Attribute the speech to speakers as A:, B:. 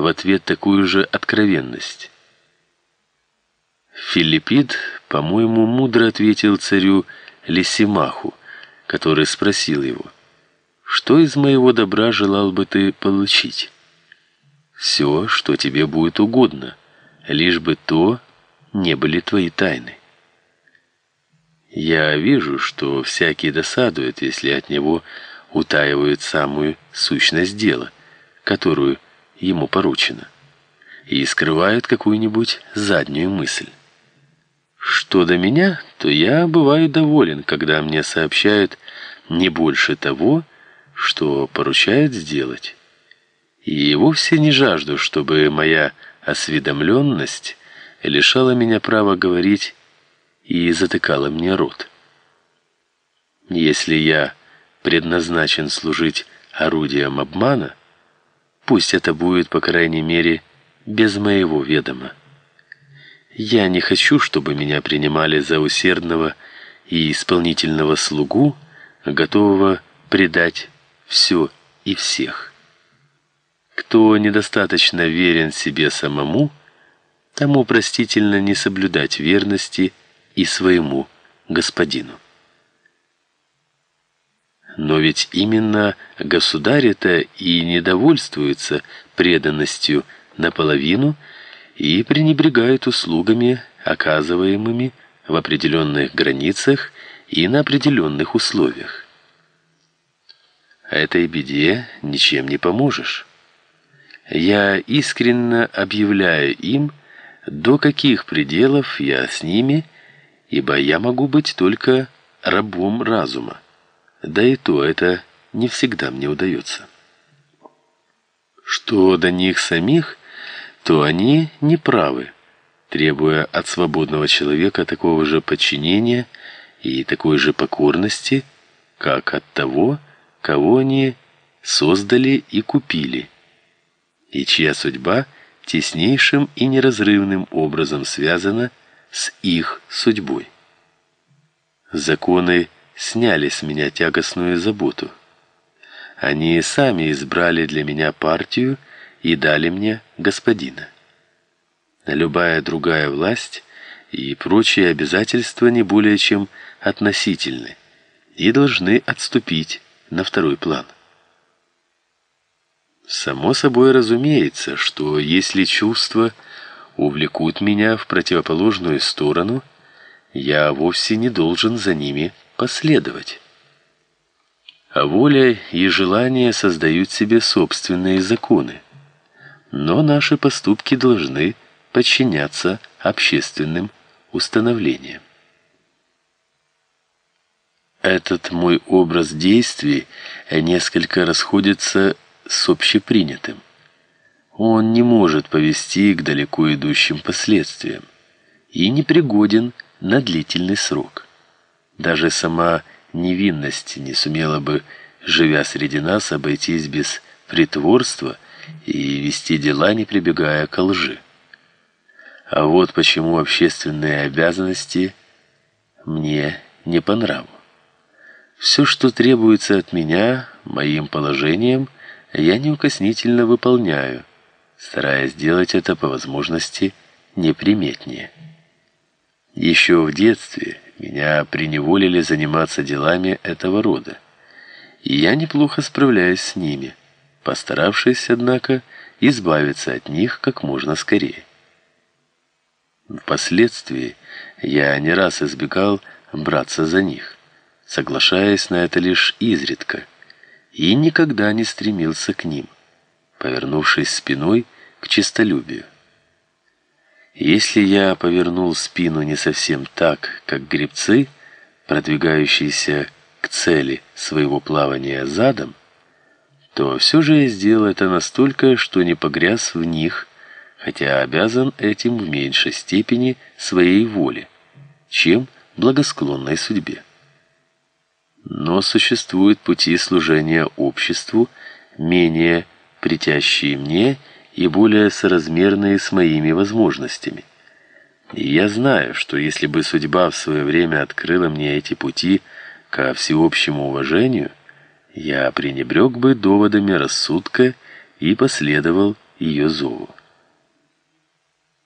A: в ответ такую же откровенность. Филиппид, по-моему, мудро ответил царю Лисимаху, который спросил его, «Что из моего добра желал бы ты получить?» «Все, что тебе будет угодно, лишь бы то не были твои тайны». Я вижу, что всякий досадует, если от него утаивают самую сущность дела, которую ему поручено, и скрывают какую-нибудь заднюю мысль. Что до меня, то я бываю доволен, когда мне сообщают не больше того, что поручают сделать. И вовсе не жажду, чтобы моя осведомленность лишала меня права говорить и затыкала мне рот. Если я предназначен служить орудием обмана, пусть это будет, по крайней мере, без моего ведома. Я не хочу, чтобы меня принимали за усердного и исполнительного слугу, готового предать все и всех. Кто недостаточно верен себе самому, тому простительно не соблюдать верности и своему господину. Но ведь именно государь-то и недовольствуется преданностью наполовину и пренебрегает услугами, оказываемыми в определенных границах и на определенных условиях. Этой беде ничем не поможешь. Я искренне объявляю им, до каких пределов я с ними, ибо я могу быть только рабом разума. Да и то это не всегда мне удается. Что до них самих, то они не правы, требуя от свободного человека такого же подчинения и такой же покорности, как от того, кого они создали и купили, и чья судьба теснейшим и неразрывным образом связана с их судьбой. Законы сняли с меня тягостную заботу. Они сами избрали для меня партию и дали мне господина. Любая другая власть и прочие обязательства не более чем относительны и должны отступить на второй план. Само собой разумеется, что если чувства увлекут меня в противоположную сторону, я вовсе не должен за ними последовать. А воля и желание создают себе собственные законы. Но наши поступки должны подчиняться общественным установлениям. Этот мой образ действий несколько расходится с общепринятым. Он не может повести к далеко идущим последствиям и не пригоден на длительный срок. Даже сама невинность не сумела бы, живя среди нас, обойтись без притворства и вести дела, не прибегая к лжи. А вот почему общественные обязанности мне не по нраву. Все, что требуется от меня, моим положением, я неукоснительно выполняю, стараясь сделать это по возможности неприметнее. Еще в детстве меня приневолили заниматься делами этого рода, и я неплохо справляюсь с ними, постаравшись, однако, избавиться от них как можно скорее. Впоследствии я не раз избегал браться за них, соглашаясь на это лишь изредка, и никогда не стремился к ним, повернувшись спиной к честолюбию. Если я повернул спину не совсем так, как гребцы, продвигающиеся к цели своего плавания задом, то все же я сделал это настолько, что не погряз в них, хотя обязан этим в меньшей степени своей воле, чем благосклонной судьбе. Но существуют пути служения обществу, менее притящие мне и более соразмерные с моими возможностями. И я знаю, что если бы судьба в свое время открыла мне эти пути ко всеобщему уважению, я пренебрег бы доводами рассудка и последовал ее зову.